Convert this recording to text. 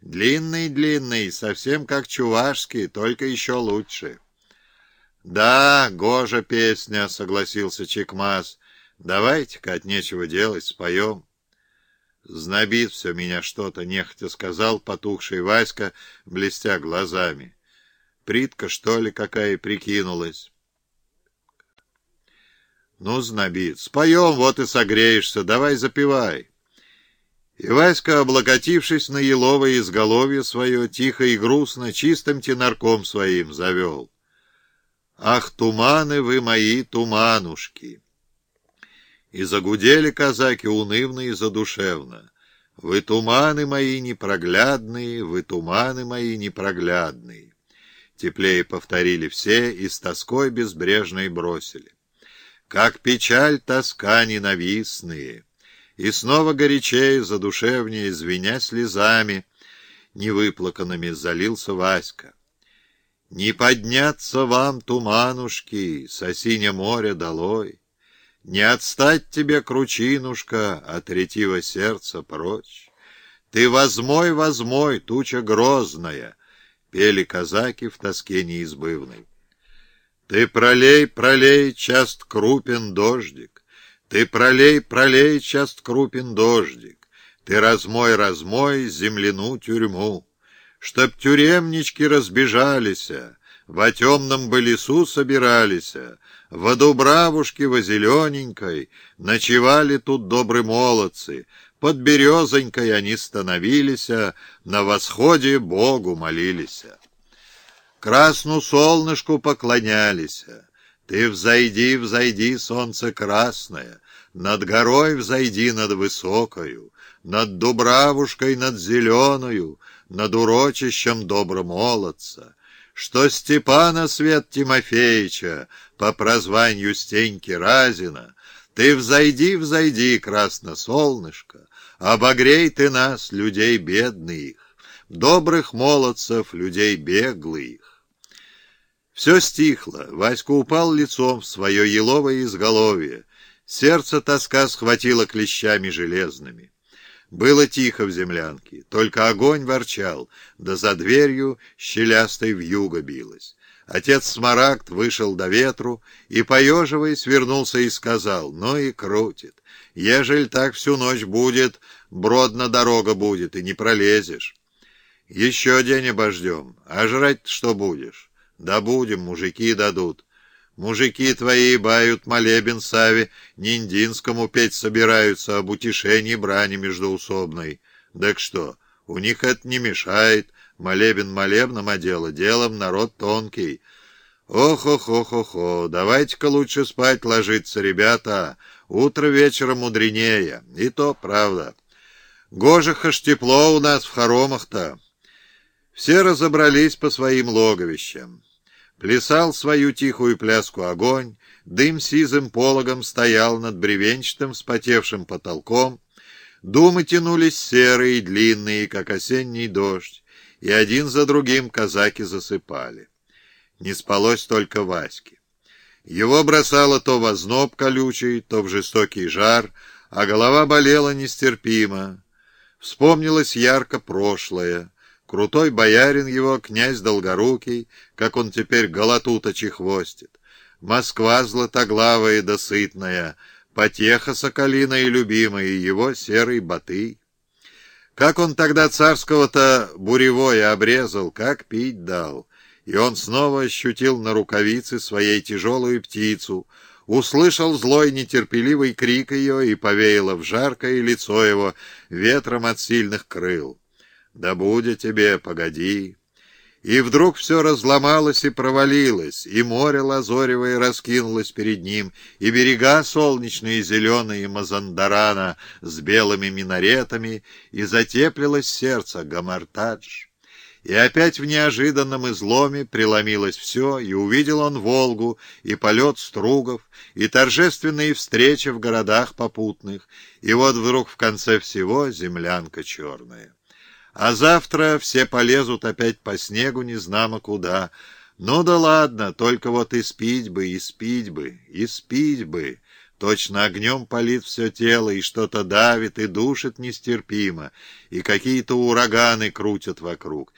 Длинный-длинный, совсем как чувашский, только еще лучше. «Да, гожа песня», — согласился Чекмас. «Давайте-ка от нечего делать, споем». «Знобит все меня что-то», — нехотя сказал потухший Васька, блестя глазами. «Притка, что ли, какая прикинулась?» «Ну, знобит, споем, вот и согреешься, давай запивай». И Васька, облокотившись на еловое изголовье свое, тихо и грустно, чистым тенарком своим завел. «Ах, туманы вы мои, туманушки!» И загудели казаки унывно и задушевно. «Вы туманы мои непроглядные, вы туманы мои непроглядные!» Теплее повторили все и с тоской безбрежной бросили. «Как печаль, тоска ненавистные!» И снова горячее, задушевнее, звеня слезами, невыплаканными залился Васька. Не подняться вам, туманушки, с осиня моря долой, Не отстать тебе, кручинушка, от ретива сердца прочь. Ты возмой, возмой, туча грозная, Пели казаки в тоске неизбывной. Ты пролей, пролей, част крупен дождик, Ты пролей, пролей, част крупен дождик, Ты размой, размой земляну тюрьму, Чтоб тюремнички разбежались, Во темном бы лесу собирались, Во дубравушке, во зелененькой, Ночевали тут добрые молодцы, Под березонькой они становились, На восходе Богу молились. Красну солнышку поклонялись, Ты взойди, взойди, солнце красное, Над горой взойди над высокою, Над дубравушкой, над зеленою, над урочищем добромолодца, что Степана Свет Тимофеевича по прозванию Стеньки Разина ты взойди, взойди, красносолнышко, обогрей ты нас, людей бедных, добрых молодцев, людей беглых. Все стихло, Васька упал лицом в свое еловое изголовье, сердце тоска схватило клещами железными. Было тихо в землянке, только огонь ворчал, да за дверью щелястой вьюга билась. Отец Смарагд вышел до ветру и, поеживаясь, вернулся и сказал, ну и крутит. Ежели так всю ночь будет, бродна дорога будет, и не пролезешь. Еще день обождем, а жрать что будешь? Да будем, мужики дадут. Мужики твои бают молебен Саве Ниндинскому петь собираются об утешении брани междоусобной. Так что, у них это не мешает, молебен молебном, а дело делом народ тонкий. Ох-ох-ох-ох, давайте-ка лучше спать ложиться, ребята, утро вечера мудренее, и то правда. Гожиха ж тепло у нас в хоромах-то. Все разобрались по своим логовищам. Плясал свою тихую пляску огонь, дым сизым пологом стоял над бревенчатым вспотевшим потолком, думы тянулись серые длинные, как осенний дождь, и один за другим казаки засыпали. Не спалось только Ваське. Его бросало то в озноб колючий, то в жестокий жар, а голова болела нестерпимо. Вспомнилось ярко прошлое, Крутой боярин его, князь Долгорукий, как он теперь голоту-то чехвостит. Москва златоглавая да сытная, потеха соколиная и любимая, его серый баты. Как он тогда царского-то буревое обрезал, как пить дал. И он снова ощутил на рукавице своей тяжелую птицу, услышал злой нетерпеливый крик ее и повеяло в жаркое лицо его ветром от сильных крыл. Да будет тебе, погоди. И вдруг все разломалось и провалилось, и море лазоревое раскинулось перед ним, и берега солнечные зеленые Мазандарана с белыми минаретами, и затеплилось сердце Гамартадж. И опять в неожиданном изломе преломилось все, и увидел он Волгу, и полет стругов, и торжественные встречи в городах попутных, и вот вдруг в конце всего землянка черная. А завтра все полезут опять по снегу незнамо куда. Ну да ладно, только вот и спить бы, и спить бы, и спить бы. Точно огнем палит все тело, и что-то давит и душит нестерпимо, и какие-то ураганы крутят вокруг.